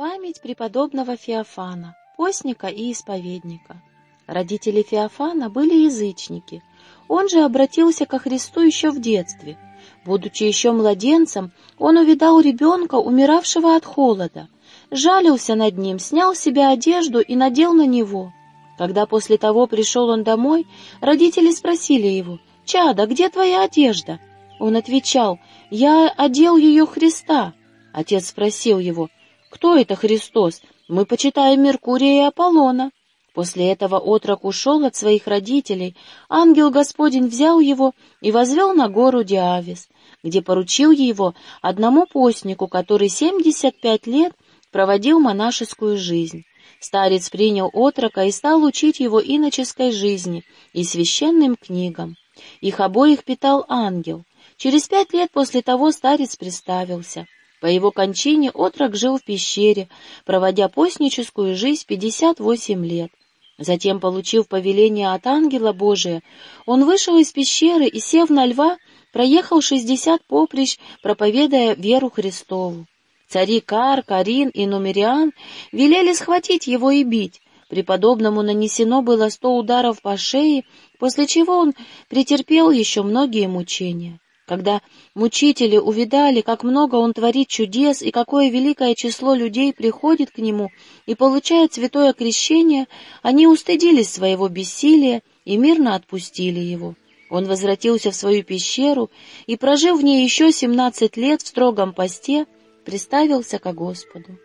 Память преподобного Феофана, постника и исповедника. Родители Феофана были язычники. Он же обратился ко Христу еще в детстве. Будучи еще младенцем, он увидал ребенка, умиравшего от холода, жалился над ним, снял с себя одежду и надел на него. Когда после того пришел он домой, родители спросили его, «Чада, где твоя одежда?» Он отвечал, «Я одел ее Христа». Отец спросил его, «Кто это Христос? Мы почитаем Меркурия и Аполлона». После этого отрок ушел от своих родителей, ангел Господень взял его и возвел на гору Диавис, где поручил его одному постнику, который семьдесят пять лет проводил монашескую жизнь. Старец принял отрока и стал учить его иноческой жизни и священным книгам. Их обоих питал ангел. Через пять лет после того старец представился. По его кончине отрок жил в пещере, проводя постническую жизнь пятьдесят восемь лет. Затем, получив повеление от ангела Божия, он вышел из пещеры и, сев на льва, проехал шестьдесят поприщ, проповедуя веру Христову. Цари Кар, Карин и Нумериан велели схватить его и бить. Преподобному нанесено было сто ударов по шее, после чего он претерпел еще многие мучения. Когда мучители увидали, как много он творит чудес и какое великое число людей приходит к нему и получает святое крещение, они устыдились своего бессилия и мирно отпустили его. Он возвратился в свою пещеру и, прожив в ней еще семнадцать лет в строгом посте, приставился ко Господу.